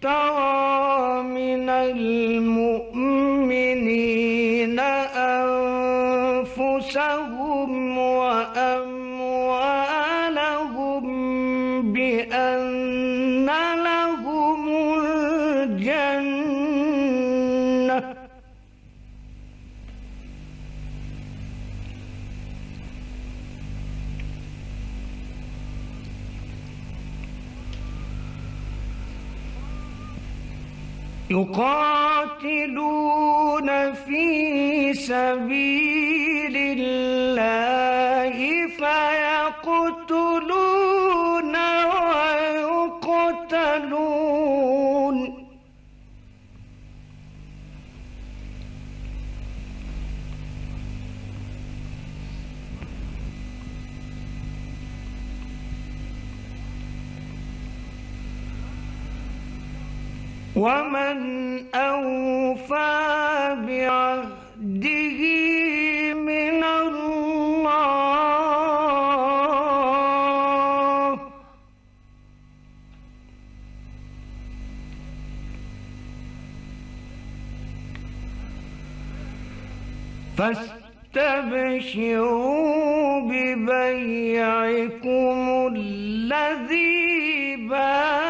اشترى من المؤمنين يقاتلون في سبيل الله. ومن أوفى بعهده من الله. فاستبشروا ببيعكم الذي بايعتم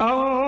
Oh.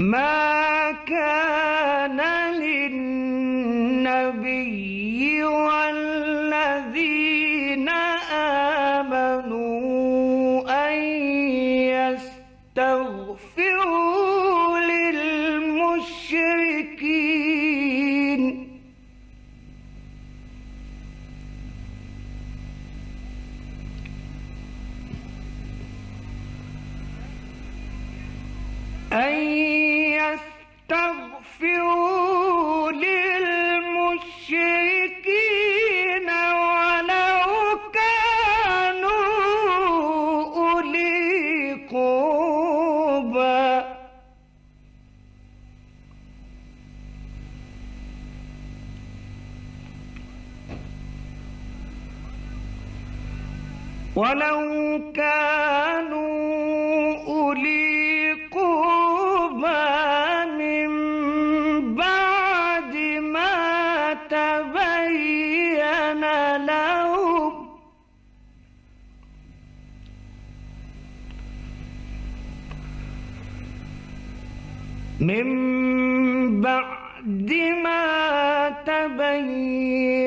ما كان للنبي والذين ولو كانوا أولي قربى من بعد ما تبين لهم. من بعد ما تبين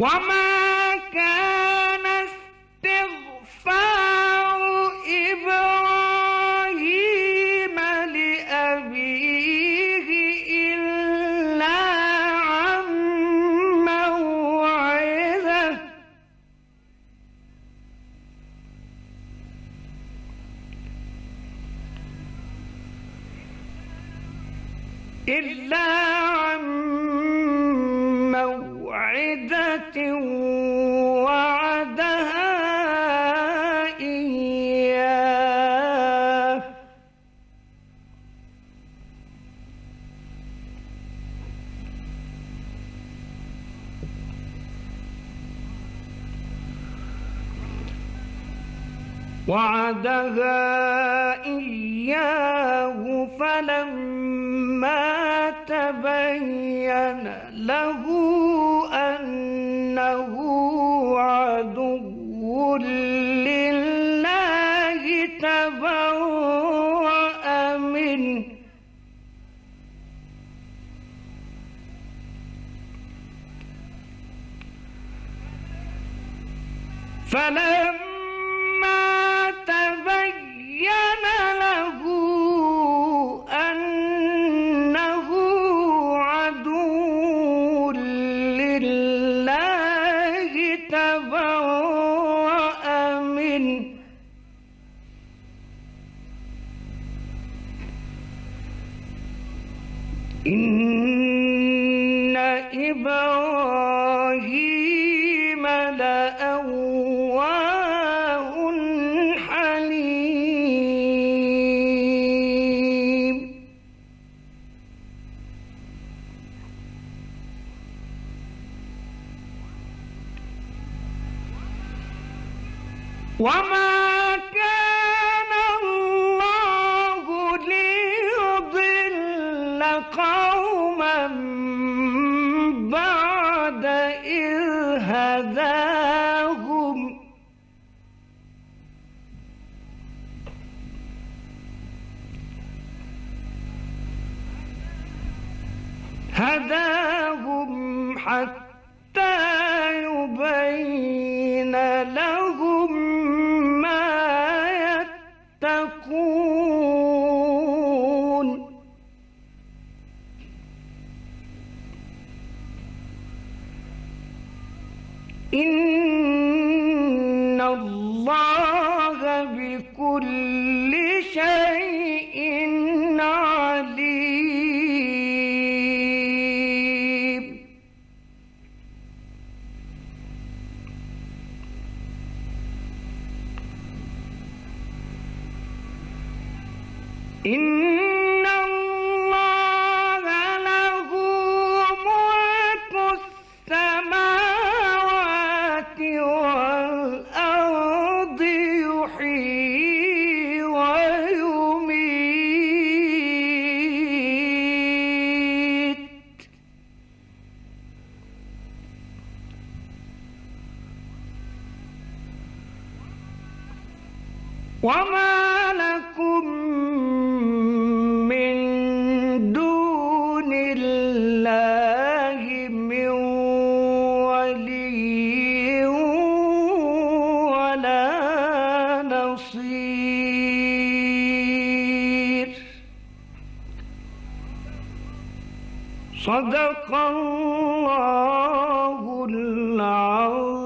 وما كان استغفار إبراهيم لأبيه إلا إلا وعدها إياه. وعدها إياه فلما تبين له لله منه. فلما إن إبراهيم لأواه حليم وما قوما بعد إذ هداهم. هداهم حتى يبين إن الله له ملك السماوات والأرض يحيي ويميت. وما صدق الله العظيم.